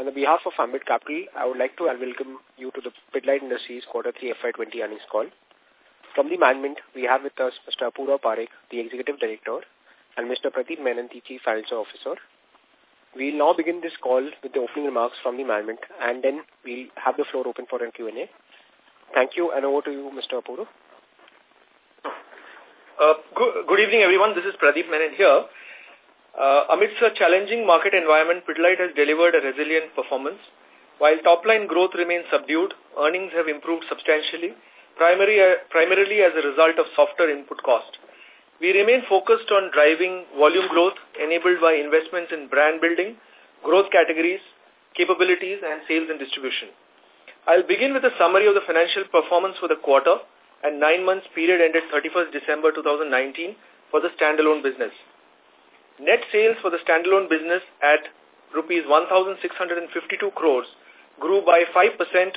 On the behalf of Ambit Capital, I would like to welcome you to the Pidilite Industries Quarter 3 FY20 earnings call. From the management, we have with us Mr. Apurva Parekh, the Executive Director, and Mr. Pradeep Menon, the Chief Financial Officer. We'll now begin this call with the opening remarks from the management, and then we'll have the floor open for a Q&A. Thank you, and over to you, Mr. Apurva. Uh, good, good evening, everyone. This is Pradeep Menon here. Uh, amidst a challenging market environment, Pidilite has delivered a resilient performance. While top-line growth remains subdued, earnings have improved substantially, primarily, uh, primarily as a result of softer input cost. We remain focused on driving volume growth enabled by investments in brand building, growth categories, capabilities, and sales and distribution. I'll begin with a summary of the financial performance for the quarter and nine months period ended 31st December 2019 for the standalone business. Net sales for the standalone business at rupees 1,652 crores grew by 5%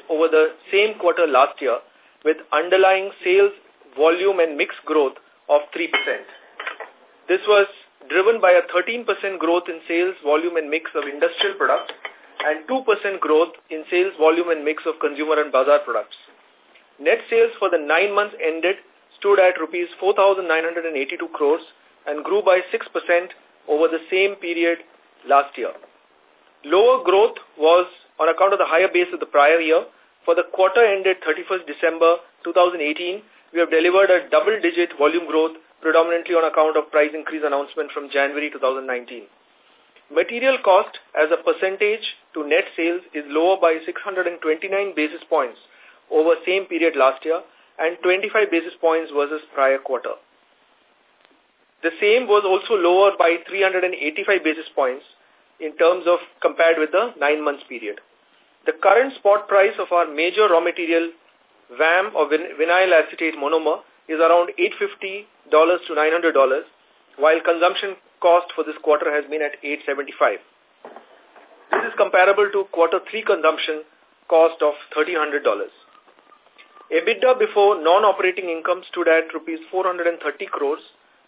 over the same quarter last year with underlying sales volume and mix growth of 3%. This was driven by a 13% growth in sales volume and mix of industrial products and 2% growth in sales volume and mix of consumer and bazaar products. Net sales for the nine months ended stood at rupees 4,982 crores and grew by 6% over the same period last year. Lower growth was on account of the higher base of the prior year. For the quarter ended 31st December 2018, we have delivered a double-digit volume growth predominantly on account of price increase announcement from January 2019. Material cost as a percentage to net sales is lower by 629 basis points over same period last year and 25 basis points versus prior quarter. The same was also lower by 385 basis points in terms of compared with the nine months period. The current spot price of our major raw material, VAM or vinyl acetate monomer, is around $850 to $900, while consumption cost for this quarter has been at $875. This is comparable to quarter three consumption cost of $1,300. EBITDA before non-operating income stood at rupees 430 crores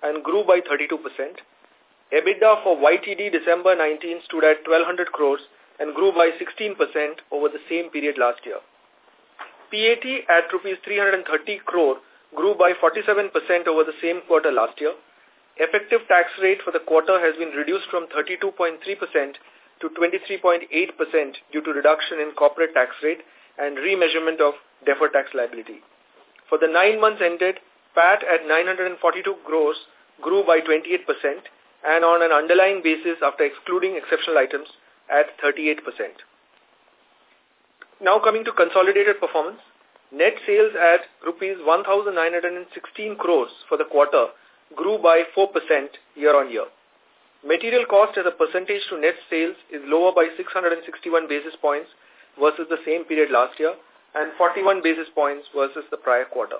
and grew by 32%. EBITDA for YTD December 19 stood at 1200 crores and grew by 16% over the same period last year. PAT at rupees 330 crore grew by 47% over the same quarter last year. Effective tax rate for the quarter has been reduced from 32.3% to 23.8% due to reduction in corporate tax rate and remeasurement of deferred tax liability. For the nine months ended, PAT at 942 crores grew by 28% and on an underlying basis after excluding exceptional items at 38%. Now coming to consolidated performance, net sales at rupees 1,916 crores for the quarter grew by 4% year-on-year. Material cost as a percentage to net sales is lower by 661 basis points versus the same period last year and 41 basis points versus the prior quarter.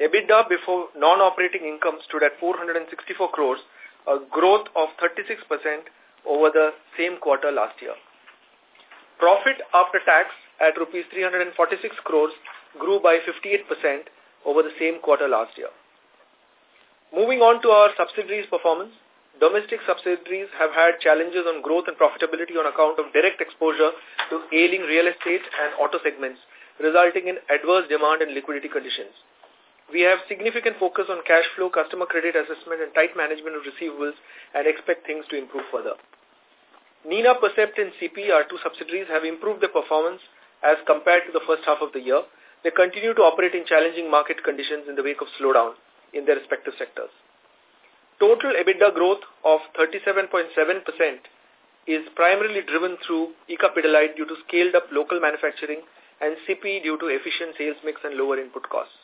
EBITDA before non-operating income stood at 464 crores, a growth of 36% over the same quarter last year. Profit after tax at rupees 346 crores grew by 58% over the same quarter last year. Moving on to our subsidiaries performance, domestic subsidiaries have had challenges on growth and profitability on account of direct exposure to ailing real estate and auto segments, resulting in adverse demand and liquidity conditions. We have significant focus on cash flow, customer credit assessment, and tight management of receivables and expect things to improve further. Nina Percept and CP, our two subsidiaries, have improved their performance as compared to the first half of the year. They continue to operate in challenging market conditions in the wake of slowdown in their respective sectors. Total EBITDA growth of 37.7% is primarily driven through ICA Pidilite due to scaled up local manufacturing and CP due to efficient sales mix and lower input costs.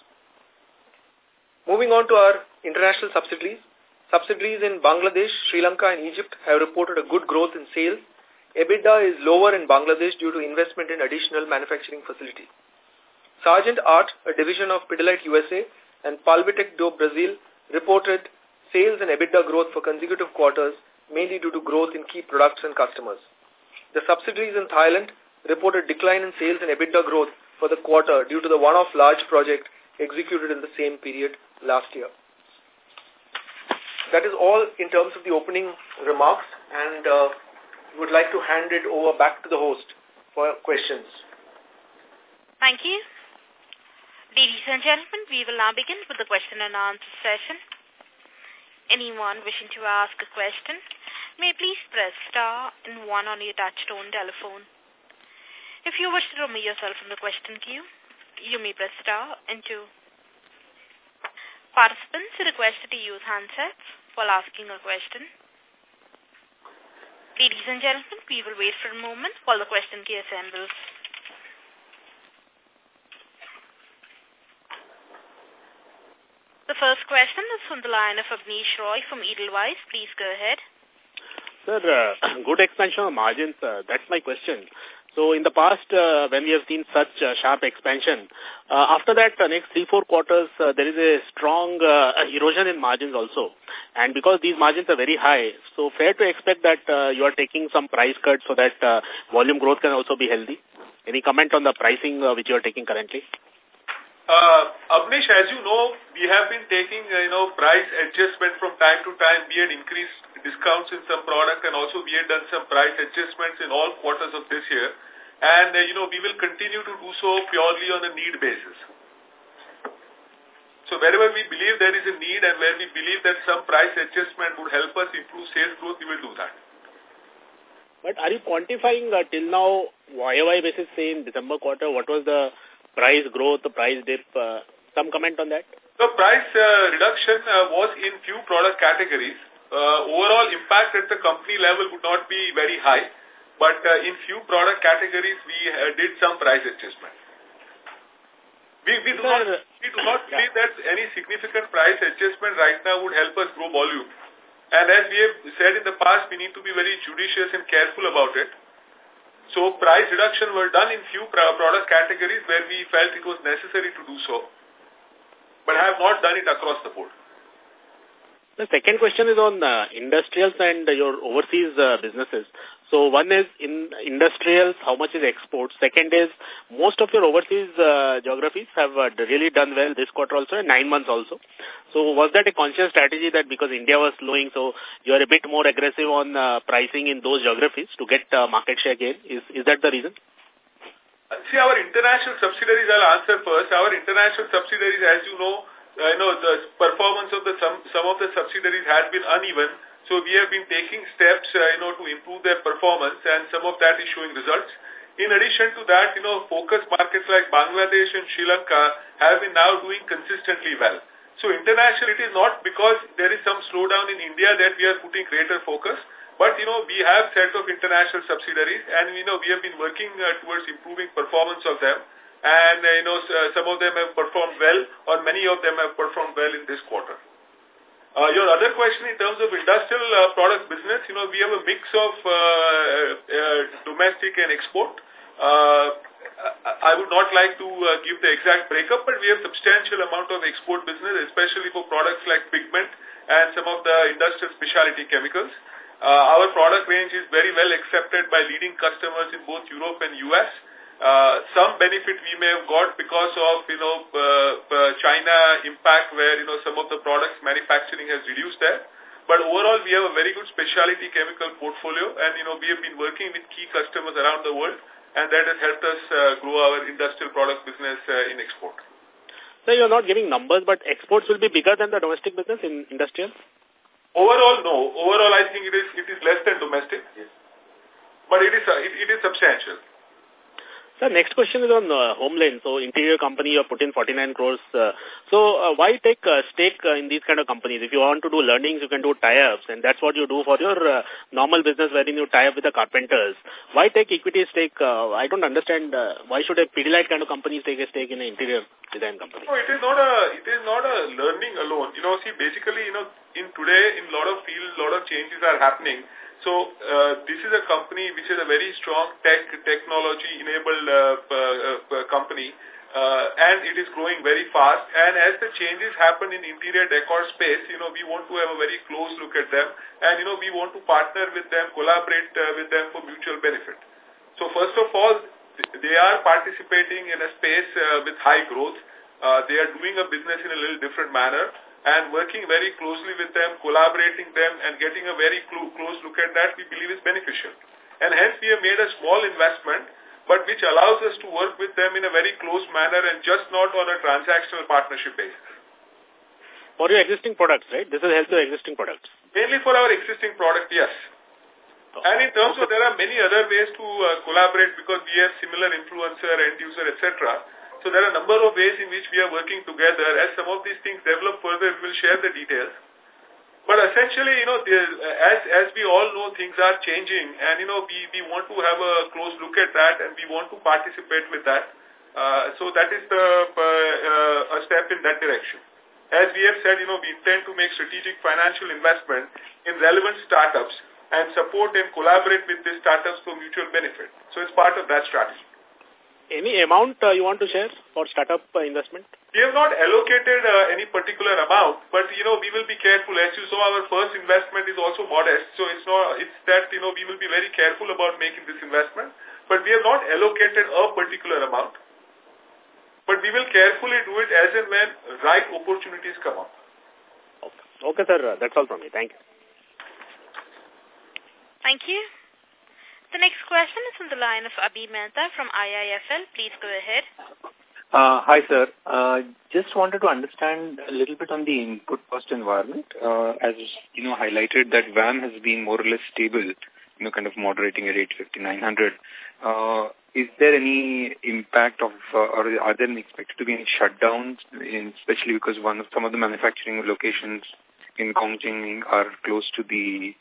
Moving on to our international subsidiaries. Subsidiaries in Bangladesh, Sri Lanka and Egypt have reported a good growth in sales. EBITDA is lower in Bangladesh due to investment in additional manufacturing facility. Sargent Art, a division of Pidilite USA, and Pulvitec do Brasil reported sales and EBITDA growth for consecutive quarters, mainly due to growth in key products and customers. The subsidiaries in Thailand reported decline in sales and EBITDA growth for the quarter due to the one-off large project executed in the same period last year. That is all in terms of the opening remarks and uh, would like to hand it over back to the host for questions. Thank you. Ladies and gentlemen, we will now begin with the question and answer session. Anyone wishing to ask a question may please press star and one on your touchtone telephone. If you wish to remove yourself from the question queue, you may press star and two. Participants are requested to use handsets while asking a question. Ladies and gentlemen, we will wait for a moment while the question key assembles. The first question is from the line of Abneesh Roy from Edelweiss. Please go ahead. Sir, uh, good expansion of margins. Uh, that's my question. So in the past, uh, when we have seen such uh, sharp expansion, uh, after that, uh, next three, four quarters, uh, there is a strong uh, erosion in margins also. And because these margins are very high, so fair to expect that uh, you are taking some price cuts so that uh, volume growth can also be healthy. Any comment on the pricing uh, which you are taking currently? Uh, Abneesh, as you know, we have been taking, uh, you know, price adjustment from time to time. We had increased discounts in some product and also we had done some price adjustments in all quarters of this year. And, uh, you know, we will continue to do so purely on a need basis. So wherever we believe there is a need and where we believe that some price adjustment would help us improve sales growth, we will do that. But are you quantifying uh, till now, YOY basis, say in December quarter, what was the price growth, the price dip, uh, some comment on that? The price uh, reduction uh, was in few product categories. Uh, overall impact at the company level would not be very high, but uh, in few product categories we uh, did some price adjustment. We, we, do, not, we do not believe that any significant price adjustment right now would help us grow volume. And as we have said in the past, we need to be very judicious and careful about it. So price reduction were done in few product categories where we felt it was necessary to do so, but have not done it across the board. The second question is on uh, industrials and your overseas uh, businesses. So one is in industrials, how much is exports? Second is most of your overseas uh, geographies have uh, really done well this quarter also and nine months also. So was that a conscious strategy that because India was slowing, so you are a bit more aggressive on uh, pricing in those geographies to get uh, market share gain? Is, is that the reason? See, our international subsidiaries, I'll answer first. Our international subsidiaries, as you know, you know, the performance of the some, some of the subsidiaries had been uneven. So we have been taking steps, uh, you know, to improve their performance and some of that is showing results. In addition to that, you know, focus markets like Bangladesh and Sri Lanka have been now doing consistently well. So international, it is not because there is some slowdown in India that we are putting greater focus, but, you know, we have set of international subsidiaries and, you know, we have been working uh, towards improving performance of them and uh, you know uh, some of them have performed well or many of them have performed well in this quarter. Uh, your other question in terms of industrial uh, product business, you know, we have a mix of uh, uh, domestic and export. Uh, I would not like to uh, give the exact breakup, but we have substantial amount of export business, especially for products like pigment and some of the industrial specialty chemicals. Uh, our product range is very well accepted by leading customers in both Europe and US. Uh, some benefit we may have got because of, you know, uh, uh, China impact where, you know, some of the products manufacturing has reduced there. But overall, we have a very good specialty chemical portfolio and, you know, we have been working with key customers around the world and that has helped us uh, grow our industrial product business uh, in export. So you're not giving numbers, but exports will be bigger than the domestic business in industrial? Overall, no. Overall, I think it is it is less than domestic. Yes. But it is uh, it, it is substantial. Sir, next question is on uh, Homelane. So, interior company, you have put in 49 crores. Uh, so, uh, why take uh, stake uh, in these kind of companies? If you want to do learnings, you can do tie-ups, and that's what you do for your uh, normal business wherein you tie up with the carpenters. Why take equity stake? Uh, I don't understand. Uh, why should a Pidilite kind of company take a stake in an interior design company? No, it is not a, it is not a learning alone. You know, see, basically, you know, in today, in a lot of fields, a lot of changes are happening. So uh, this is a company which is a very strong tech technology-enabled uh, uh, company, uh, and it is growing very fast. And as the changes happen in interior decor space, you know, we want to have a very close look at them, and you know, we want to partner with them, collaborate uh, with them for mutual benefit. So first of all, they are participating in a space uh, with high growth. They are doing a business in a little different manner and working very closely with them, collaborating them and getting a very clo close look at that we believe is beneficial. and hence we have made a small investment, but which allows us to work with them in a very close manner and just not on a transactional partnership basis. For your existing products, right? This will help your existing products. Mainly for our existing product, yes. Oh. And in terms of, there are many other ways to uh, collaborate because we have similar influencer, end user, etc. So there are a number of ways in which we are working together. As some of these things develop further, we will share the details. But essentially, you know, as as we all know, things are changing, and you know, we we want to have a close look at that, and we want to participate with that. Uh, so that is the uh, uh, a step in that direction. As we have said, you know, we intend to make strategic financial investment in relevant startups and support and collaborate with these startups for mutual benefit. So it's part of that strategy. Any amount uh, you want to share for startup uh, investment? We have not allocated uh, any particular amount, but you know we will be careful. As you saw, our first investment is also modest, so it's not. It's that you know we will be very careful about making this investment, but we have not allocated a particular amount. But we will carefully do it as and when right opportunities come up. Okay, okay sir. That's all from me. Thank you. Thank you. The next question is from the line of Abhi Mehta from IIFL. Please go ahead. Uh, hi, sir. Uh, just wanted to understand a little bit on the input cost environment. Uh, as you know, highlighted that VAM has been more or less stable, you know, kind of moderating at 850, 900. Uh, is there any impact of, uh, or are there expected to be any shutdowns, in, especially because one of some of the manufacturing locations in Chongqing are close to the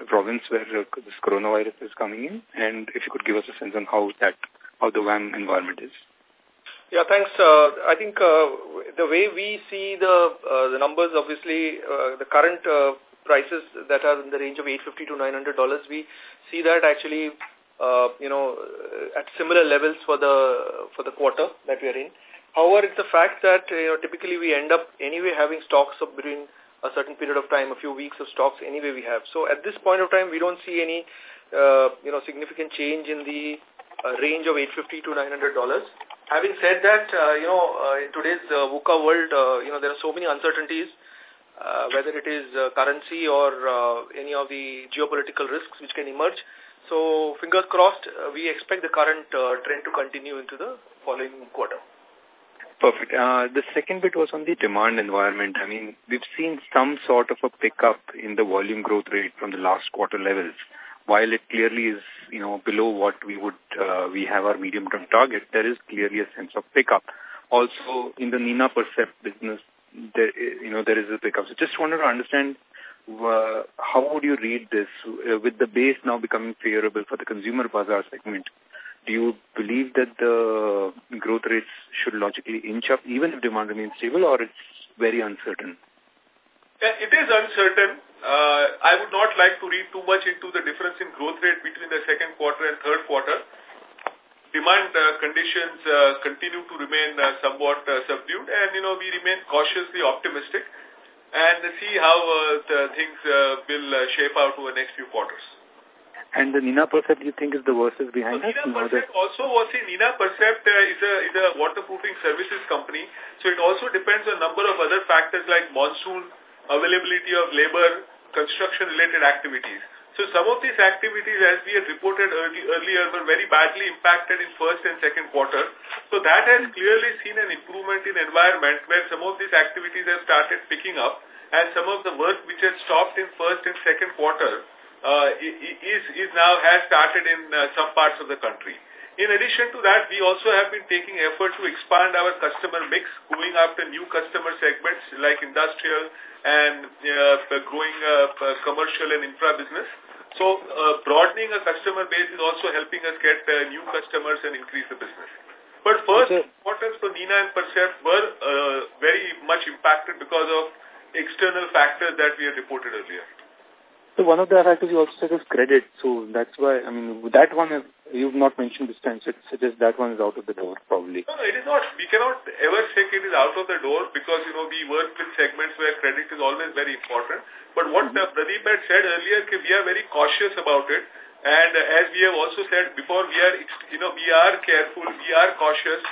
the province where uh, this coronavirus is coming in, and if you could give us a sense on how that, how the VAM environment is. Yeah, thanks. Uh, I think uh, the way we see the uh, the numbers, obviously, uh, the current uh, prices that are in the range of 850 to 900 dollars, we see that actually, uh, you know, at similar levels for the for the quarter that we are in. However, it's the fact that you know typically we end up anyway having stocks of between a certain period of time, a few weeks of stocks anyway we have. So at this point of time, we don't see any, uh, you know, significant change in the uh, range of 850 to 900 dollars. Having said that, uh, you know, uh, in today's uh, VUCA world, uh, you know, there are so many uncertainties, uh, whether it is uh, currency or uh, any of the geopolitical risks which can emerge. So, fingers crossed, uh, we expect the current uh, trend to continue into the following quarter. Perfect. Uh, the second bit was on the demand environment. I mean, we've seen some sort of a pickup in the volume growth rate from the last quarter levels. While it clearly is, you know, below what we would, uh, we have our medium-term target, there is clearly a sense of pickup. Also, in the Nina Percept business, there, you know, there is a pickup. So just wanted to understand uh, how would you read this uh, with the base now becoming favorable for the consumer bazaar segment? Do you believe that the growth rates should logically inch up even if demand remains stable or it's very uncertain? It is uncertain. Uh, I would not like to read too much into the difference in growth rate between the second quarter and third quarter. Demand uh, conditions uh, continue to remain uh, somewhat uh, subdued and, you know, we remain cautiously optimistic and see how uh, the things will shape out over the next few quarters. And the Nina Percept, you think, is the worst is behind so us? Nina Percept also was see, Nina Percept uh, is, a, is a waterproofing services company. So it also depends on a number of other factors like monsoon, availability of labor, construction-related activities. So some of these activities, as we had reported early, earlier, were very badly impacted in first and second quarter. So that has clearly seen an improvement in environment where some of these activities have started picking up and some of the work which had stopped in first and second quarter is, is now has started in uh, some parts of the country. In addition to that, we also have been taking effort to expand our customer mix, going after new customer segments like industrial and uh, growing uh, commercial and infra business. So uh, broadening a customer base is also helping us get uh, new customers and increase the business. But first okay. quarters for Nina and Percept were uh, very much impacted because of external factors that we had reported earlier. So one of the factors you also said is credit. So that's why, I mean, that one you've not mentioned this time, so it suggests that one is out of the door, probably. No, it is not. We cannot ever say it is out of the door because, you know, we work with segments where credit is always very important. But what mm -hmm. Pradeep had said earlier, we are very cautious about it. And as we have also said before, we are, you know, we are careful, we are cautious.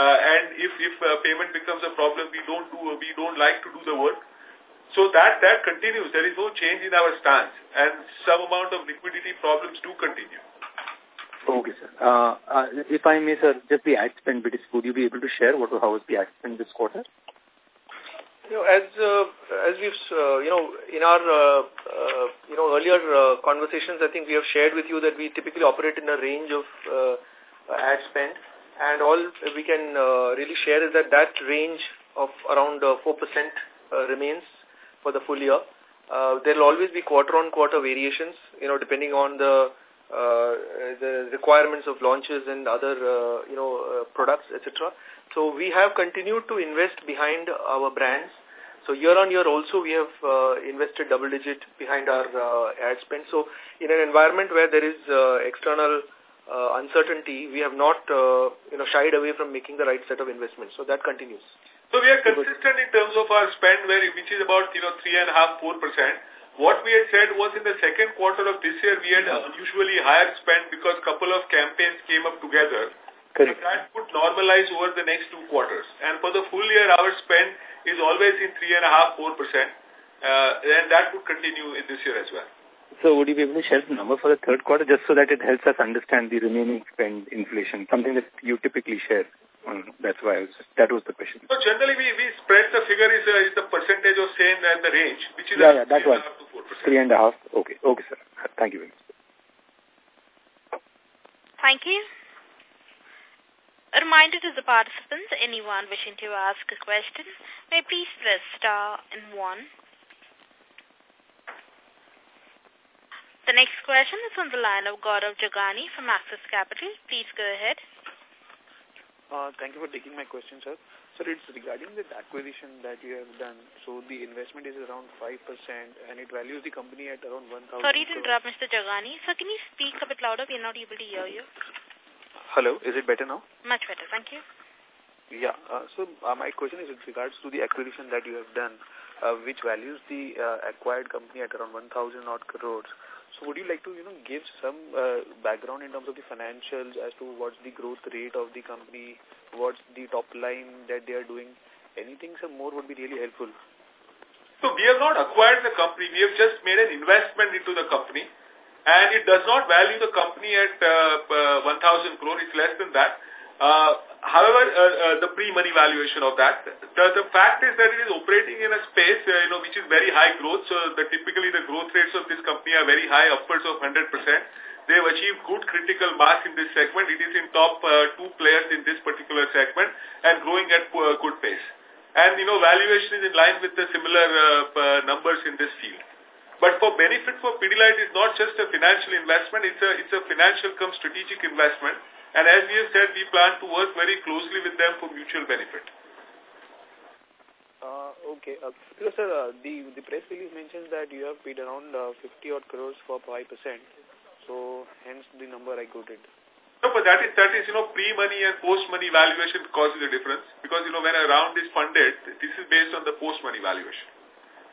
Uh, and if, if uh, payment becomes a problem, we don't do, we don't like to do the work. So that, that continues. There is no change in our stance and some amount of liquidity problems do continue. Okay, sir. Uh, uh, if I may, sir, just the ad spend bit, would you be able to share what how was the ad spend this quarter? You know, as uh, as we've uh, you know in our uh, uh, you know earlier uh, conversations, I think we have shared with you that we typically operate in a range of uh, ad spend, and all we can uh, really share is that that range of around uh, four uh, percent uh, remains for the full year. Uh, there will always be quarter-on-quarter -quarter variations, you know, depending on the uh, the requirements of launches and other, uh, you know, uh, products, etc. So we have continued to invest behind our brands. So year on year also we have uh, invested double digit behind our uh, ad spend. So in an environment where there is uh, external uh, uncertainty, we have not uh, you know shied away from making the right set of investments. So that continues. So we are consistent in terms of our spend, where which is about you know three and a half four percent. What we had said was in the second quarter of this year, we had unusually higher spend because a couple of campaigns came up together. Correct. That would normalize over the next two quarters. And for the full year, our spend is always in 3.5%, 4%. Uh, and that would continue in this year as well. So would you be able to share the number for the third quarter just so that it helps us understand the remaining spend inflation, something that you typically share? Um, that's why was, that was the question. So generally we, we spread the figure is, uh, is the percentage of same and the range, which is yeah, yeah, that was three and a half. Okay, okay, sir. Thank you very much. Thank you. A reminder to the participants, anyone wishing to ask a question, may please press star and one. The next question is on the line of Gaurav Jogani from Axis Capital. Please go ahead. Uh, thank you for taking my question, sir. Sir, it's regarding the acquisition that you have done. So the investment is around 5% and it values the company at around 1,000 Sorry to interrupt, Mr. Jogani. Sir, can you speak a bit louder? We're not able to hear you. Hello, is it better now? Much better, thank you. Yeah, uh, so uh, my question is with regards to the acquisition that you have done, uh, which values the uh, acquired company at around 1,000 odd crores. So would you like to, you know, give some uh, background in terms of the financials as to what's the growth rate of the company, what's the top line that they are doing? Anything, some more would be really helpful. So we have not acquired the company. We have just made an investment into the company and it does not value the company at uh, uh, 1,000 crore. It's less than that. Uh, however, uh, uh, the pre-money valuation of that, the, the fact is that it is operating in a space, uh, you know, which is very high growth. So the, typically the growth rates of this company are very high, upwards of 100%. They have achieved good critical mass in this segment. It is in top uh, two players in this particular segment and growing at uh, good pace. And, you know, valuation is in line with the similar uh, numbers in this field. But for benefit for Pidilite is not just a financial investment, it's a, it's a financial come strategic investment. And as we have said, we plan to work very closely with them for mutual benefit. Uh, okay. Uh, because, sir, uh, the, the press release mentions that you have paid around uh, 50 odd crores for 5%. So, hence the number I quoted. No, but that is, that is, you know, pre-money and post-money valuation causes a difference. Because, you know, when a round is funded, this is based on the post-money valuation.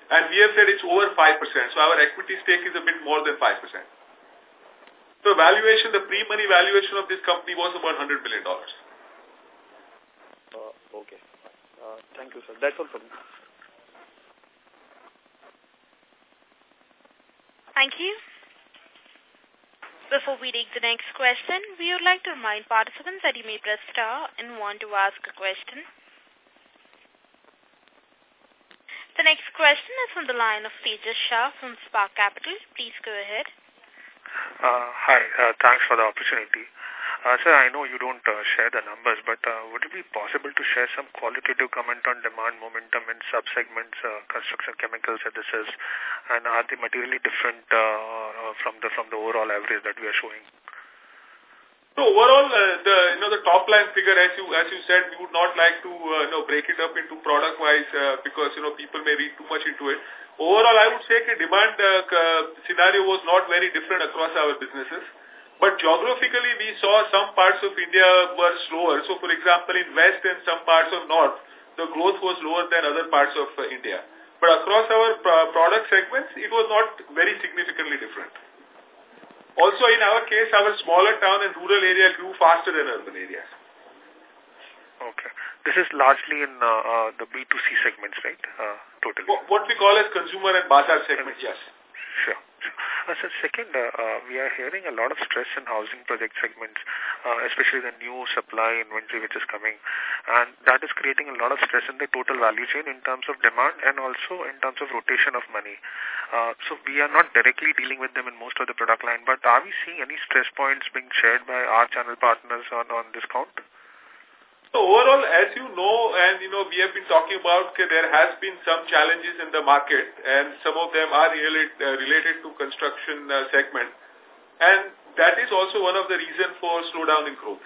And we have said it's over 5%. So our equity stake is a bit more than 5%. So valuation, the pre-money valuation of this company was about $100 million. Uh, okay. Uh, thank you, sir. That's all from me. Thank you. Before we take the next question, we would like to remind participants that you may press star and want to ask a question. The next question is from the line of Tejas Shah from Spark Capital. Please go ahead. Uh, hi, uh, thanks for the opportunity. Uh, sir, I know you don't uh, share the numbers, but uh, would it be possible to share some qualitative comment on demand momentum in sub-segments, uh, construction chemicals, adhesives, and are they materially different uh, uh, from the from the overall average that we are showing? So overall, uh, the you know the top line figure, as you as you said, we would not like to uh, you know break it up into product wise uh, because you know people may read too much into it. Overall, I would say the demand uh, scenario was not very different across our businesses. But geographically, we saw some parts of India were slower. So, for example, in West and some parts of North, the growth was lower than other parts of uh, India. But across our product segments, it was not very significantly different. Also, in our case, our smaller town and rural area grew faster than urban areas. Okay. This is largely in uh, uh, the B2C segments, right? Uh, totally. What we call as consumer and bazaar segments, yes. Sure. Uh, so second, uh, uh, we are hearing a lot of stress in housing project segments, uh, especially the new supply inventory which is coming. And that is creating a lot of stress in the total value chain in terms of demand and also in terms of rotation of money. Uh, so we are not directly dealing with them in most of the product line, but are we seeing any stress points being shared by our channel partners on, on this count? So overall, as you know, and you know, we have been talking about okay, there has been some challenges in the market, and some of them are related, uh, related to construction uh, segment, and that is also one of the reasons for slowdown in growth.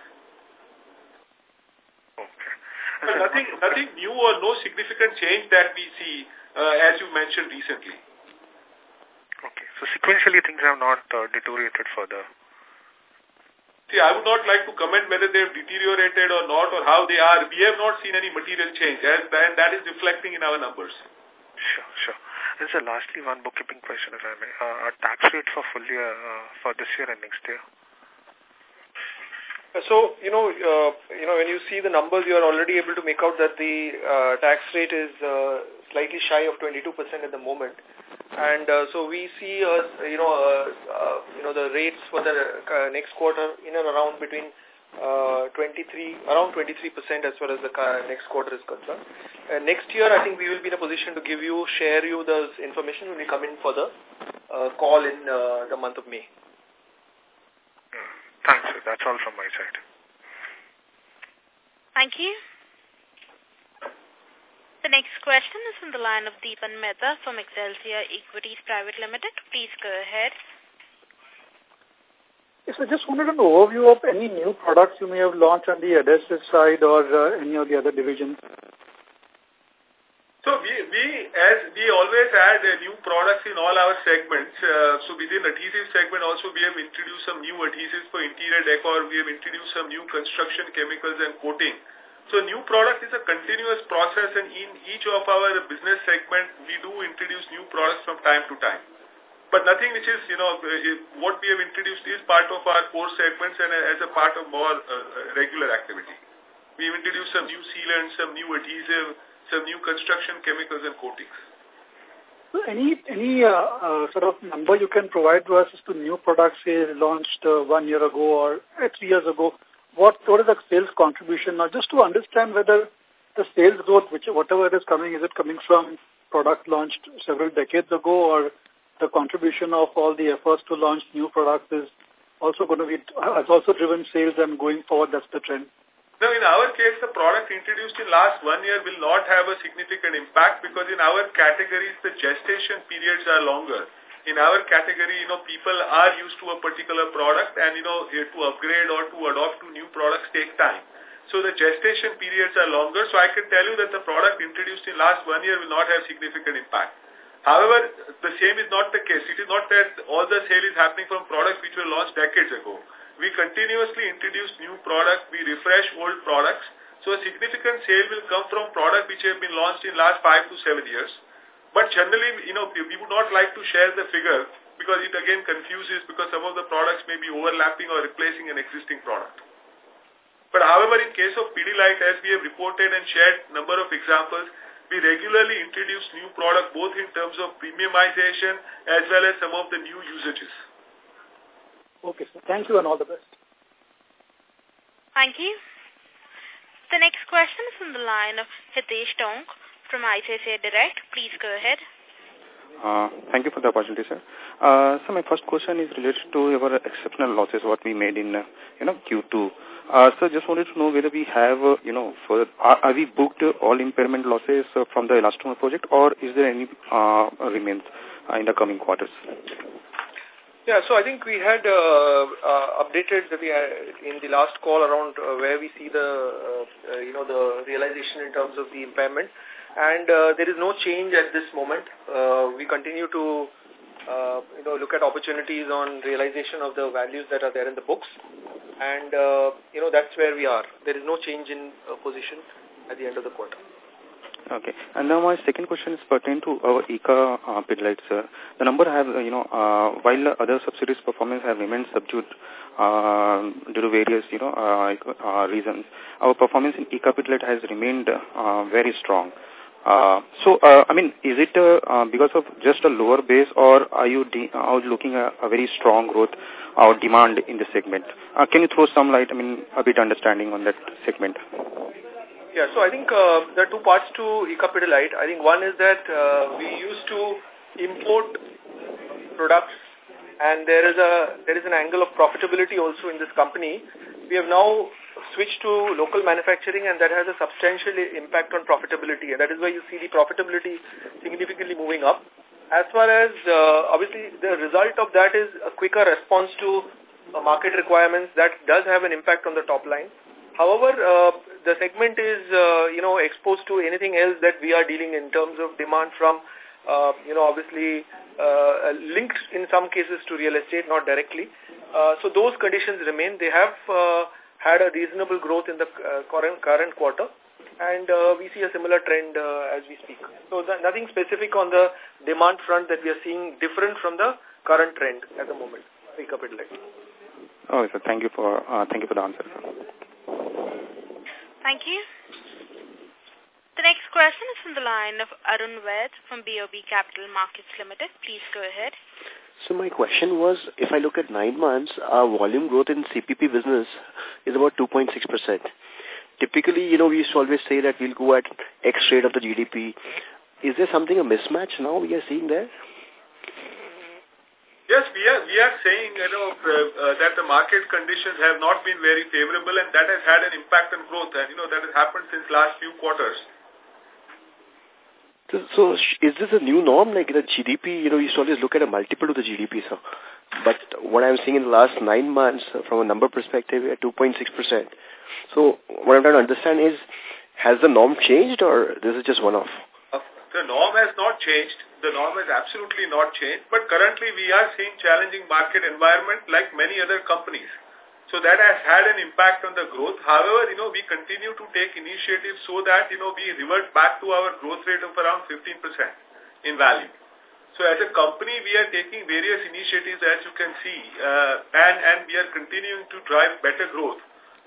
Okay. But nothing, nothing new or no significant change that we see, uh, as you mentioned recently. Okay. So sequentially, things have not uh, deteriorated further. See, I would not like to comment whether they have deteriorated or not or how they are. We have not seen any material change and that is reflecting in our numbers. Sure, sure. And so lastly, one bookkeeping question, if I may. Uh, our tax rate for full year, uh, for this year and next year? So, you know, uh, you know, when you see the numbers, you are already able to make out that the uh, tax rate is uh, slightly shy of 22% at the moment. And uh, so we see, uh, you know, uh, uh, you know, the rates for the uh, next quarter in and around between uh, 23, around 23% as far as the next quarter is concerned. Uh, next year, I think we will be in a position to give you, share you the information when we come in for the uh, call in uh, the month of May. Thanks. That's all from my side. Thank you. The next question is from the line of Deepan Mehta from Excelsior Equities Private Limited. Please go ahead. Yes, I just wanted an overview of any new products you may have launched on the adhesive side or uh, any of the other divisions. So we, we as we always add uh, new products in all our segments. Uh, so within adhesive segment also we have introduced some new adhesives for interior decor. We have introduced some new construction chemicals and coating. So new product is a continuous process and in each of our business segment, we do introduce new products from time to time. But nothing which is, you know, what we have introduced is part of our core segments and as a part of more uh, regular activity. We've introduced some new sealants, some new adhesive, some new construction chemicals and coatings. So any any uh, uh, sort of number you can provide to us as to new products say launched uh, one year ago or three years ago what, what is the sales contribution now, just to understand whether the sales growth, which whatever is coming, is it coming from product launched several decades ago or the contribution of all the efforts to launch new products is also going to be, has also driven sales and going forward, that's the trend? No, in our case, the product introduced in last one year will not have a significant impact because in our categories, the gestation periods are longer in our category, you know, people are used to a particular product and, you know, to upgrade or to adopt to new products take time. So the gestation periods are longer. So I can tell you that the product introduced in last one year will not have significant impact. However, the same is not the case. It is not that all the sale is happening from products which were launched decades ago. We continuously introduce new products. We refresh old products. So a significant sale will come from products which have been launched in last five to seven years. But generally, you know, we would not like to share the figure because it again confuses because some of the products may be overlapping or replacing an existing product. But however, in case of Pidilite, as we have reported and shared number of examples, we regularly introduce new product both in terms of premiumization as well as some of the new usages. Okay, sir. Thank you and all the best. Thank you. The next question is from the line of Hitesh Taunk from ICICI Direct. Please go ahead. Uh, thank you for the opportunity, sir. Uh, so my first question is related to our exceptional losses, what we made in, uh, you know, Q2. Uh, so just wanted to know whether we have, uh, you know, for, are, are we booked all impairment losses uh, from the elastomer project or is there any uh, remains uh, in the coming quarters? Yeah, so I think we had uh, uh, updated that we had in the last call around uh, where we see the, uh, uh, you know, the realization in terms of the impairment and uh, there is no change at this moment. Uh, we continue to uh, you know look at opportunities on realization of the values that are there in the books, and uh, you know that's where we are. There is no change in uh, position at the end of the quarter. Okay. And now my second question is pertaining to our ICA uh, Pidilite, sir. The number have, uh, you know, uh, while other subsidiaries performance have remained subdued uh, due to various, you know, uh, uh, reasons, our performance in ICA Pidilite has remained uh, very strong. Uh, so, uh, I mean, is it uh, because of just a lower base or are you looking at a very strong growth or demand in the segment? Can you throw some light, I mean, a bit understanding on that segment? Yeah, so I think there are two parts to ICA Pidilite. I think one is that we used to import products and there is a there is an angle of profitability also in this company. We have now switched to local manufacturing and that has a substantial impact on profitability and that is why you see the profitability significantly moving up. As far as, uh, obviously, the result of that is a quicker response to uh, market requirements that does have an impact on the top line. However, uh, the segment is, uh, you know, exposed to anything else that we are dealing in terms of demand from, uh, you know, obviously uh, linked in some cases to real estate, not directly. So those conditions remain. They have had a reasonable growth in the uh, current, current quarter and uh, we see a similar trend uh, as we speak. So nothing specific on the demand front that we are seeing different from the current trend at the moment. Recapitulate. Oh, sir. Thank you for uh, thank you for the answer. Thank you. The next question is from the line of Arun Vaid from BOB Capital Markets Limited. Please go ahead. So my question was, if I look at nine months, our volume growth in CPP business is about 2.6%. Typically, you know, we used to always say that we'll go at X rate of the GDP. Is there something a mismatch now we are seeing there? Yes, we are we are saying you know uh, uh, that the market conditions have not been very favorable, and that has had an impact on growth, and you know that has happened since last few quarters. So, so is this a new norm? Like the GDP, you know, you to always look at a multiple of the GDP, so. But what I'm seeing in the last nine months, uh, from a number perspective, we are 2.6%. So what I'm trying to understand is, has the norm changed or this is just one-off? The norm has not changed. The norm has absolutely not changed. But currently we are seeing challenging market environment like many other companies. So that has had an impact on the growth. However, you know, we continue to take initiatives so that, you know, we revert back to our growth rate of around 15% in value. So as a company, we are taking various initiatives, as you can see, uh, and, and we are continuing to drive better growth.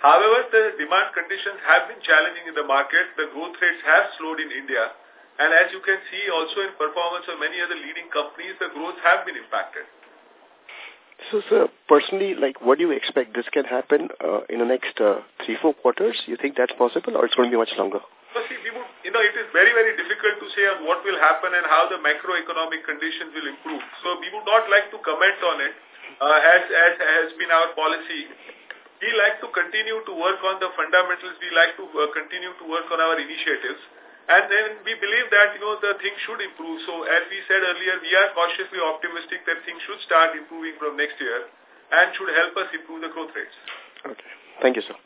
However, the demand conditions have been challenging in the market. The growth rates have slowed in India. And as you can see also in performance of many other leading companies, the growth have been impacted. So, sir, personally, like, what do you expect this can happen uh, in the next uh, three, four quarters? You think that's possible, or it's going to be much longer? So, see, would, you know, it is very, very difficult to say on what will happen and how the macroeconomic conditions will improve. So, we would not like to comment on it, uh, as as has been our policy we like to continue to work on the fundamentals. We like to uh, continue to work on our initiatives. And then we believe that, you know, the things should improve. So as we said earlier, we are cautiously optimistic that things should start improving from next year and should help us improve the growth rates. Okay. Thank you, sir.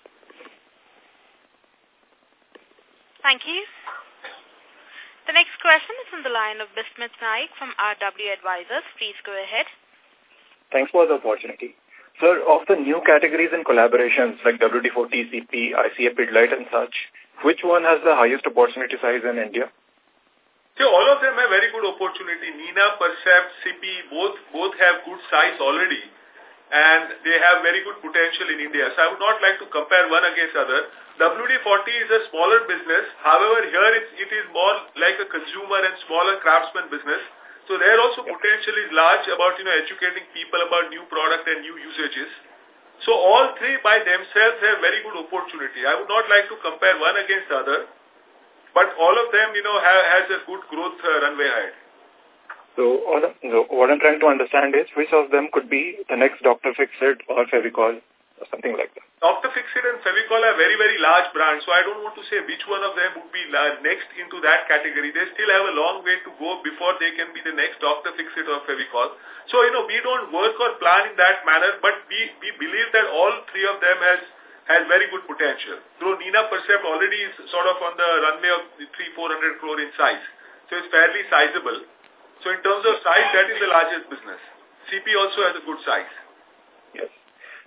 Thank you. The next question is from the line of Bismith Naik from RW Advisors. Please go ahead. Thanks for the opportunity. Sir, of the new categories and collaborations like WD-40, CP, ICA Pidilite and such, which one has the highest opportunity size in India? So all of them have very good opportunity. Nina, Percept, CP, both both have good size already and they have very good potential in India. So I would not like to compare one against other. WD-40 is a smaller business. However, here it, it is more like a consumer and smaller craftsman business. So there also potential is large about, you know, educating people about new product and new usages. So all three by themselves have very good opportunity. I would not like to compare one against the other, but all of them, you know, have, has a good growth uh, runway ahead. So what I'm trying to understand is which of them could be the next Dr. Fixit or Fevicol or something like that. Dr. Fixit and Fevicol are very, very large brands, so I don't want to say which one of them would be next into that category. They still have a long way to go before they can be the next Dr. Fixit or Fevicol. So, you know, we don't work or plan in that manner, but we, we believe that all three of them has has very good potential. Though Nina Percept already is sort of on the runway of 3-400 crore in size. So it's fairly sizable. So in terms of size, that is the largest business. CP also has a good size.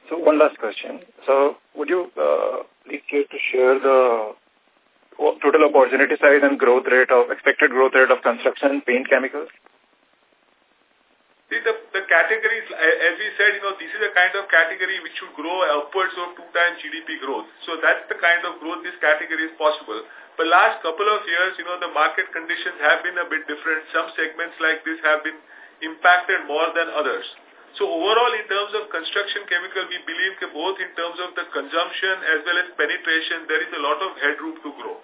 So one last question. So would you uh, please care to share the total opportunity size and growth rate of expected growth rate of construction paint chemicals? See, the, the categories, as we said, you know, this is a kind of category which should grow upwards of two times GDP growth. So that's the kind of growth this category is possible. But last couple of years, you know, the market conditions have been a bit different. Some segments like this have been impacted more than others. So overall, in terms of construction chemical, we believe that both in terms of the consumption as well as penetration, there is a lot of headroom to grow.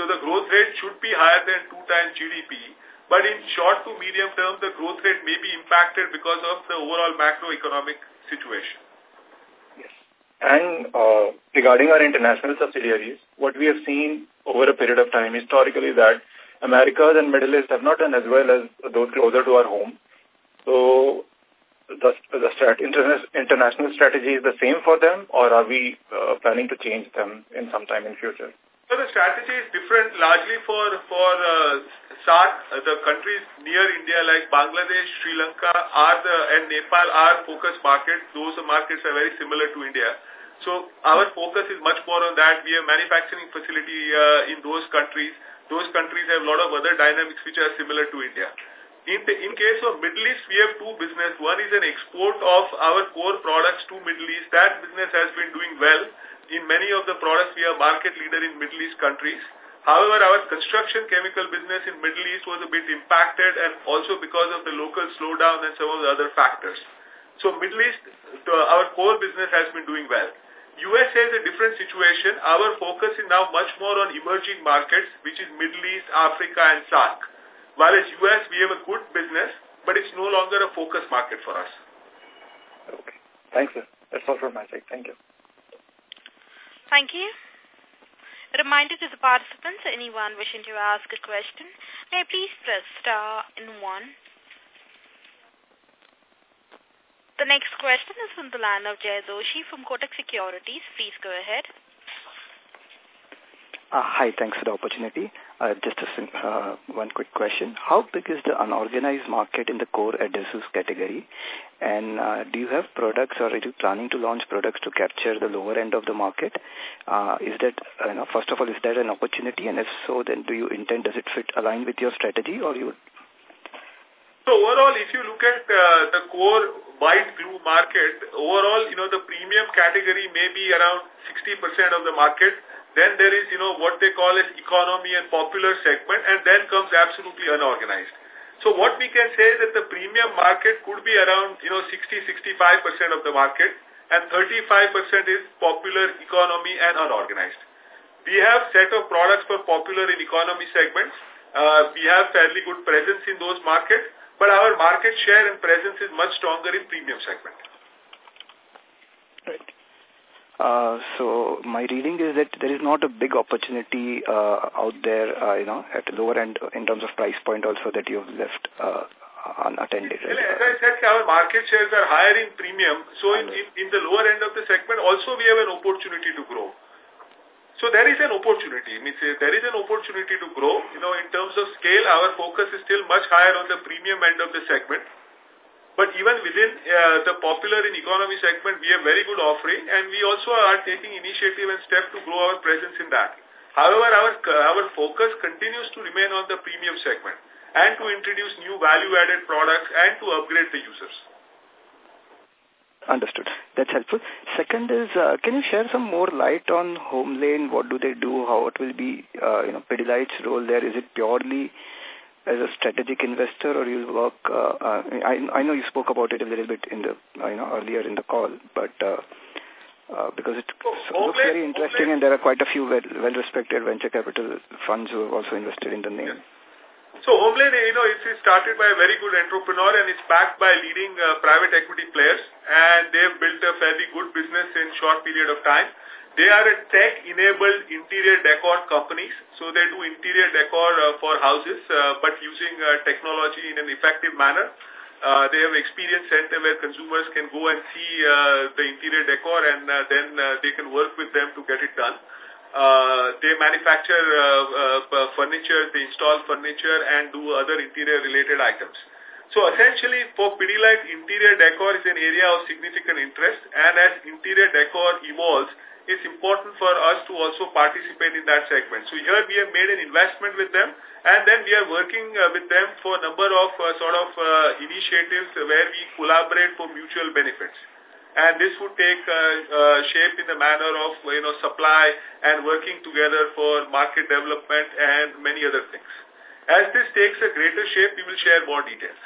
So the growth rate should be higher than two times GDP. But in short to medium term, the growth rate may be impacted because of the overall macroeconomic situation. Yes. And uh, regarding our international subsidiaries, what we have seen over a period of time historically that Americas and Middle East have not done as well as those closer to our home. So the, the strat, international strategy is the same for them or are we uh, planning to change them in some time in future? So the strategy is different largely for for uh, uh, the countries near India like Bangladesh, Sri Lanka are the and Nepal are focus markets. Those markets are very similar to India. So our focus is much more on that. We have manufacturing facility uh, in those countries. Those countries have a lot of other dynamics which are similar to India. In, the, in case of Middle East, we have two business. One is an export of our core products to Middle East. That business has been doing well in many of the products, we are market leader in Middle East countries. However, our construction chemical business in Middle East was a bit impacted and also because of the local slowdown and some of the other factors. So Middle East, our core business has been doing well. USA is a different situation. Our focus is now much more on emerging markets, which is Middle East, Africa, and SAARC. While as US, we have a good business, but it's no longer a focus market for us. Okay. Thanks, sir. That's all from my side. Thank you. Thank you. A reminder to the participants, anyone wishing to ask a question, may please press star and one. The next question is from the line of Jay Doshi from Kotak Securities. Please go ahead. Uh, hi, thanks for the opportunity. Uh, just a, uh, one quick question. How big is the unorganized market in the core adhesives category? And uh, do you have products or are you planning to launch products to capture the lower end of the market? Uh, is that, uh, you know, first of all, is that an opportunity? And if so, then do you intend, does it fit align with your strategy or you so overall, if you look at uh, the core white glue market, overall, you know, the premium category may be around 60% of the market then there is, you know, what they call as economy and popular segment, and then comes absolutely unorganized. So what we can say is that the premium market could be around, you know, 60-65% of the market, and 35% is popular economy and unorganized. We have set of products for popular and economy segments. Uh, we have fairly good presence in those markets, but our market share and presence is much stronger in premium segment. Right. Uh, so my reading is that there is not a big opportunity uh, out there, uh, you know, at the lower end in terms of price point also that you have left uh, unattended. Right? As I said, our market shares are higher in premium. So in, in, in the lower end of the segment, also we have an opportunity to grow. So there is an opportunity. I mean, there is an opportunity to grow. You know, in terms of scale, our focus is still much higher on the premium end of the segment. But even within uh, the popular and economy segment, we have very good offering and we also are taking initiative and step to grow our presence in that. However, our, our focus continues to remain on the premium segment and to introduce new value-added products and to upgrade the users. Understood. That's helpful. Second is, uh, can you share some more light on Homelane? What do they do? How it will be, uh, you know, Pidilite's role there? Is it purely as a strategic investor or you'll work, uh, uh, I, I know you spoke about it a little bit in the, you know, earlier in the call, but uh, uh, because it so looks very interesting and there are quite a few well-respected venture capital funds who have also invested in the name. So Homelane, you know, it's started by a very good entrepreneur and it's backed by leading uh, private equity players and they've built a fairly good business in short period of time. They are a tech-enabled interior decor companies. So they do interior decor uh, for houses, uh, but using uh, technology in an effective manner. Uh, they have experience center where consumers can go and see uh, the interior decor and uh, then uh, they can work with them to get it done. Uh, they manufacture uh, uh, furniture, they install furniture and do other interior related items. So essentially for Pidilite, interior decor is an area of significant interest and as interior decor evolves, it's important for us to also participate in that segment. So here we have made an investment with them and then we are working uh, with them for a number of uh, sort of uh, initiatives where we collaborate for mutual benefits. And this would take uh, uh, shape in the manner of, you know, supply and working together for market development and many other things. As this takes a greater shape, we will share more details.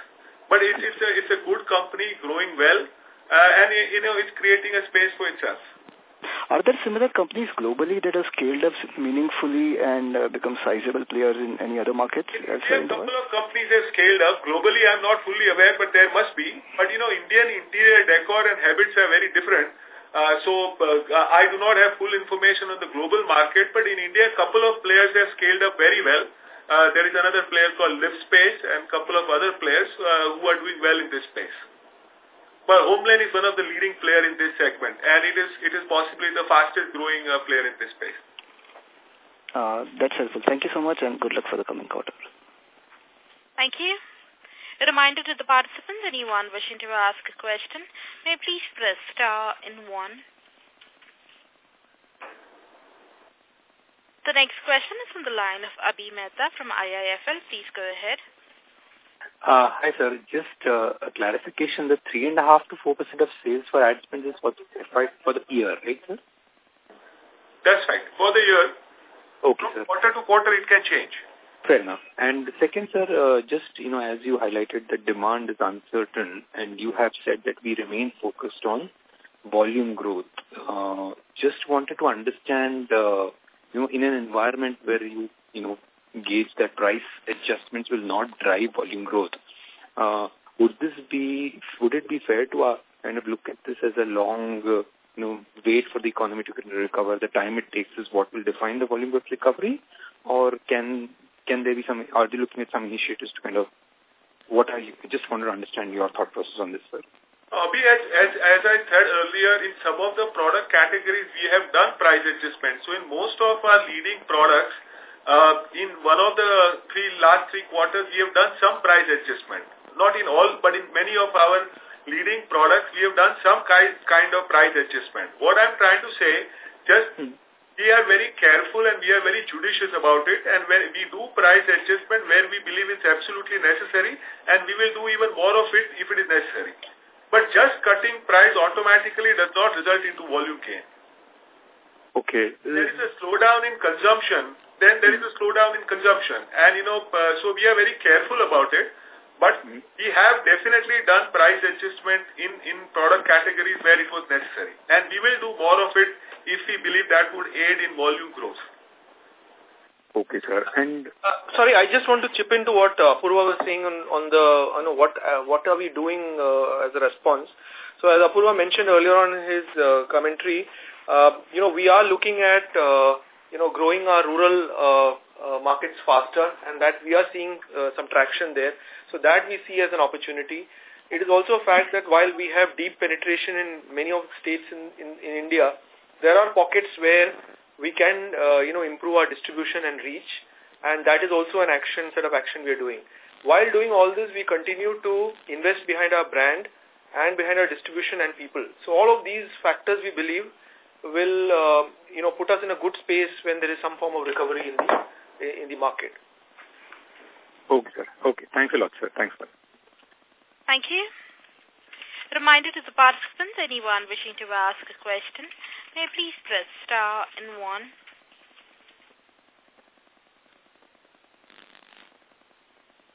But it's, it's, a, it's a good company, growing well, uh, and, you know, it's creating a space for itself. Are there similar companies globally that have scaled up meaningfully and uh, become sizable players in any other markets? A couple of companies have scaled up. Globally, I'm not fully aware, but there must be. But, you know, Indian interior decor and habits are very different. Uh, so uh, I do not have full information on the global market, but in India, a couple of players have scaled up very well. Uh, there is another player called LivSpace and a couple of other players uh, who are doing well in this space. But Homelane is one of the leading player in this segment, and it is it is possibly the fastest growing uh, player in this space. Uh, that's helpful. Thank you so much, and good luck for the coming quarter. Thank you. A reminder to the participants, anyone wishing to ask a question, may please press star in one. The next question is from the line of Abhi Mehta from IIFL. Please go ahead. Uh, hi, sir. Just uh, a clarification. The 3.5 to 4% of sales for ad spend is for, for the year, right, sir? That's right. For the year. Okay, From sir. quarter to quarter, it can change. Fair enough. And second, sir, uh, just, you know, as you highlighted, the demand is uncertain, and you have said that we remain focused on volume growth. Uh, just wanted to understand, uh, you know, in an environment where you, you know, gauge that price adjustments will not drive volume growth. Uh, would this be, would it be fair to uh, kind of look at this as a long, uh, you know, wait for the economy to recover, the time it takes is what will define the volume growth recovery? Or can, can there be some, are they looking at some initiatives to kind of, what are you, I just want to understand your thought process on this, sir. Abhi, as, as, as I said earlier, in some of the product categories, we have done price adjustments. So in most of our leading products, uh, in one of the three last three quarters, we have done some price adjustment. Not in all, but in many of our leading products, we have done some kind, kind of price adjustment. What I'm trying to say, just we are very careful and we are very judicious about it. And when we do price adjustment where we believe it's absolutely necessary, and we will do even more of it if it is necessary. But just cutting price automatically does not result into volume gain. Okay. There is a slowdown in consumption then there is a slowdown in consumption. And, you know, uh, so we are very careful about it. But we have definitely done price adjustment in, in product categories where it was necessary. And we will do more of it if we believe that would aid in volume growth. Okay, sir. And uh, sorry, I just want to chip into what uh, Apurva was saying on, on the on what uh, what are we doing uh, as a response. So as Apurva mentioned earlier on in his uh, commentary, uh, you know, we are looking at uh, you know growing our rural uh, uh, markets faster, and that we are seeing uh, some traction there. So that we see as an opportunity. It is also a fact that while we have deep penetration in many of the states in, in, in India, there are pockets where we can, uh, you know, improve our distribution and reach, and that is also an action, set of action we are doing. While doing all this, we continue to invest behind our brand and behind our distribution and people. So all of these factors, we believe, will, uh, you know, put us in a good space when there is some form of recovery in the, in the market. Okay, sir. Okay. Thanks a lot, sir. Thanks, sir. Thank you. Reminder to the participants, anyone wishing to ask a question, may please press star and one.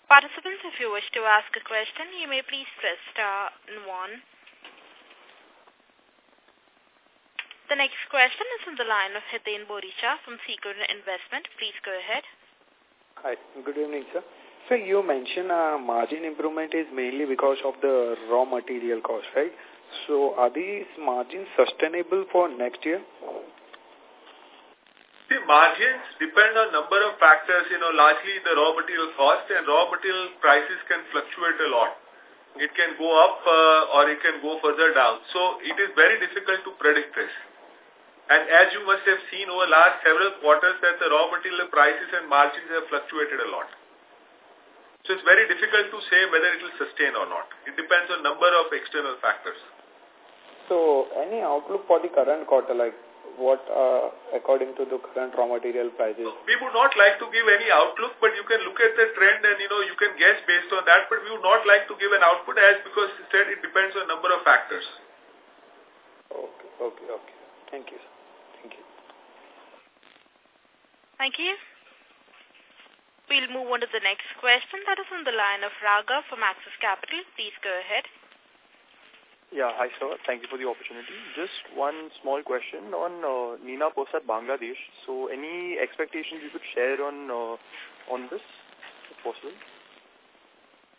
Participants, if you wish to ask a question, you may please press star and one. The next question is from the line of Hiten Boricha from Sequent Investment. Please go ahead. Hi. Good evening, sir. So you mentioned uh, margin improvement is mainly because of the raw material cost, right? So are these margins sustainable for next year? The margins depend on number of factors, you know, largely the raw material cost and raw material prices can fluctuate a lot. It can go up uh, or it can go further down. So it is very difficult to predict this. And as you must have seen over the last several quarters that the raw material prices and margins have fluctuated a lot. So it's very difficult to say whether it will sustain or not. It depends on number of external factors. So any outlook for the current quarter, like what uh, according to the current raw material prices? We would not like to give any outlook, but you can look at the trend and, you know, you can guess based on that, but we would not like to give an output as because instead it depends on number of factors. Okay, okay, okay. Thank you. Thank you. Thank you. We'll move on to the next question. That is on the line of Raga from Axis Capital. Please go ahead. Yeah, hi sir. Thank you for the opportunity. Just one small question on uh, Nina Percept Bangladesh. So any expectations you could share on uh, on this, if possible?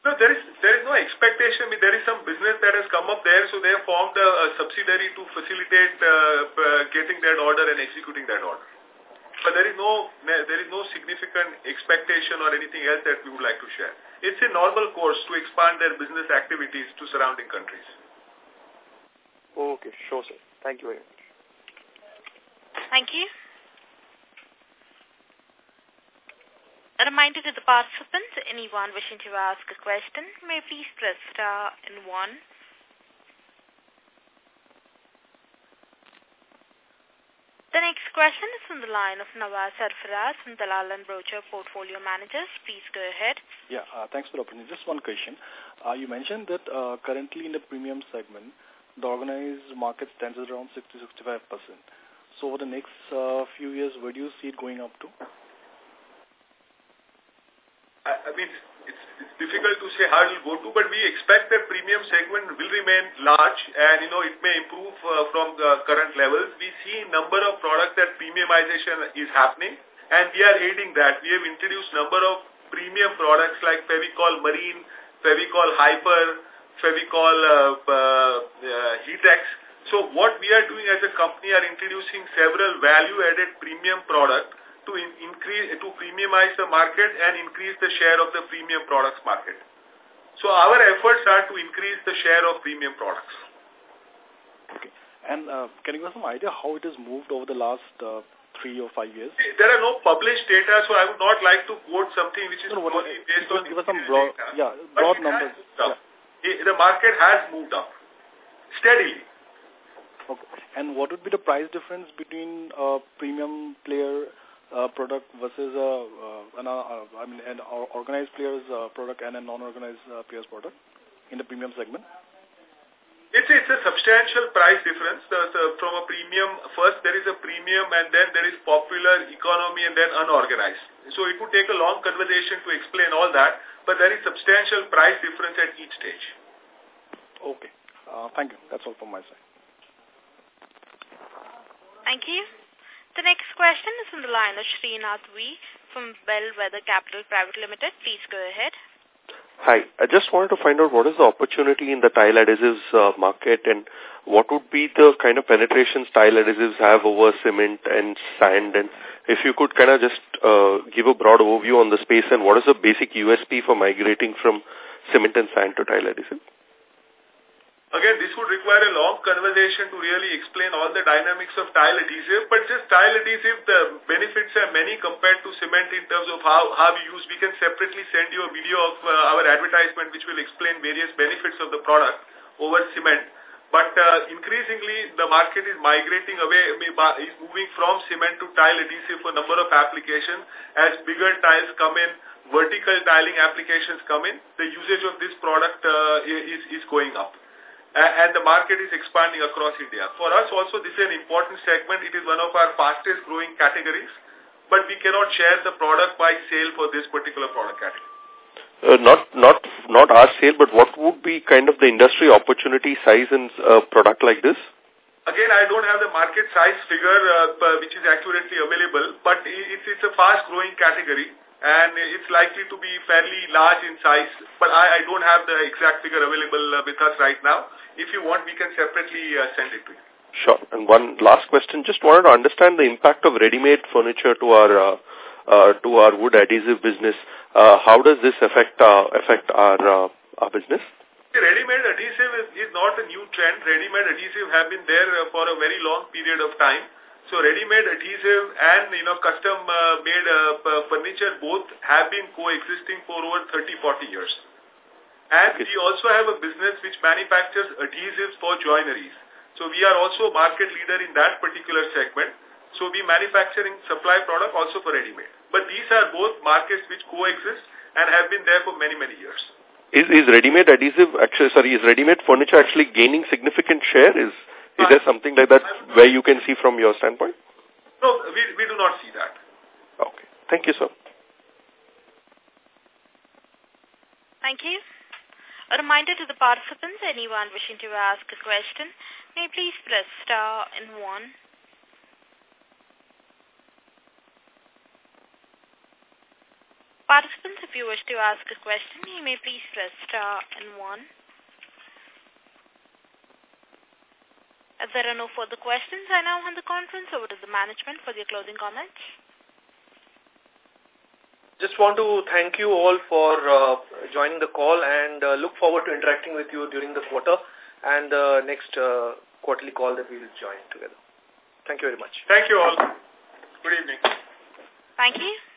No, there is there is no expectation. I mean, there is some business that has come up there, so they have formed a, a subsidiary to facilitate uh, uh, getting that order and executing that order. But there is no there is no significant expectation or anything else that we would like to share. It's a normal course to expand their business activities to surrounding countries. Okay, sure, sir. Thank you very much. Thank you. A reminder to the participants, anyone wishing to ask a question, may please press star and one. The next question is from the line of Nawaz Sarfaraz from Dalal and Broacha Portfolio Managers. Please go ahead. Yeah, uh, thanks for the opportunity. Just one question. Uh, you mentioned that uh, currently in the premium segment, the organized market stands at around 60-65%. So over the next uh, few years, where do you see it going up to? I, I mean, it's, it's difficult to say how it will go to, but we expect that premium segment will remain large and, you know, it may improve uh, from the current levels. We see number of products that premiumization is happening and we are aiding that. We have introduced number of premium products like Fevicol Marine, Fevicol Hyper, Fevicol uh, uh, uh, Heatex. So what we are doing as a company are introducing several value-added premium products to increase to premiumize the market and increase the share of the premium products market. So our efforts are to increase the share of premium products. Okay. And uh, can you give us some idea how it has moved over the last uh, three or five years? There are no published data, so I would not like to quote something which is no, no, based on give us some broad, data. yeah, broad numbers. Yeah the market has moved up steadily. Okay. And what would be the price difference between a premium player uh, product versus a, uh, an, uh, I mean, an organized player's uh, product and a non-organized uh, player's product in the premium segment? It's, it's a substantial price difference. The, the, from a premium, first there is a premium and then there is popular economy and then unorganized. So it would take a long conversation to explain all that, but there is substantial price difference at each stage. Okay. Uh, thank you. That's all from my side. Thank you. The next question is from the line of Srinath V from Bellwether Capital Private Limited. Please go ahead. Hi. I just wanted to find out what is the opportunity in the tile adhesives uh, market and what would be the kind of penetration tile adhesives have over cement and sand and if you could kind of just uh, give a broad overview on the space and what is the basic USP for migrating from cement and sand to tile adhesive? Again, this would require a long conversation to really explain all the dynamics of tile adhesive, but just tile adhesive, the benefits are many compared to cement in terms of how, how we use. We can separately send you a video of uh, our advertisement which will explain various benefits of the product over cement. But uh, increasingly, the market is migrating away, is moving from cement to tile adhesive for a number of applications. As bigger tiles come in, vertical tiling applications come in, the usage of this product uh, is, is going up and the market is expanding across India. For us also, this is an important segment. It is one of our fastest growing categories, but we cannot share the product by sale for this particular product category. Uh, not not not our sale, but what would be kind of the industry opportunity size in a product like this? Again, I don't have the market size figure uh, which is accurately available, but it's, it's a fast-growing category and it's likely to be fairly large in size, but I, I don't have the exact figure available uh, with us right now. If you want, we can separately uh, send it to you. Sure. And one last question. Just wanted to understand the impact of ready-made furniture to our uh, uh, to our wood adhesive business. Uh, how does this affect uh, affect our uh, our business? Ready-made adhesive is, is not a new trend. Ready-made adhesive have been there uh, for a very long period of time. So ready-made adhesive and, you know, custom-made uh, uh, furniture both have been coexisting for over 30, 40 years. And we also have a business which manufactures adhesives for joineries. So we are also market leader in that particular segment. So we manufacturing supply product also for ready-made. But these are both markets which coexist and have been there for many, many years. Is, is ready-made adhesive actually, sorry, is ready-made furniture actually gaining significant share? Is, is there something like that where you can see from your standpoint? No, we, we do not see that. Okay. Thank you, sir. Thank you. A reminder to the participants, anyone wishing to ask a question, may please press star and one. Participants, if you wish to ask a question, you may please press star and one. As there are no further questions, I now hand the conference over to the management for their closing comments. Just want to thank you all for uh, joining the call and uh, look forward to interacting with you during the quarter and the uh, next uh, quarterly call that we will join together. Thank you very much. Thank you all. Good evening. Thank you.